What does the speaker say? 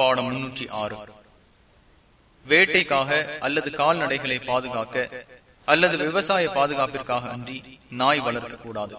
பாடம் முன்னூற்றி ஆறு. வேட்டைக்காக அல்லது கால்நடைகளை பாதுகாக்க அல்லது விவசாய பாதுகாப்பிற்காக அன்றி நாய் வளர்க்கக்கூடாது.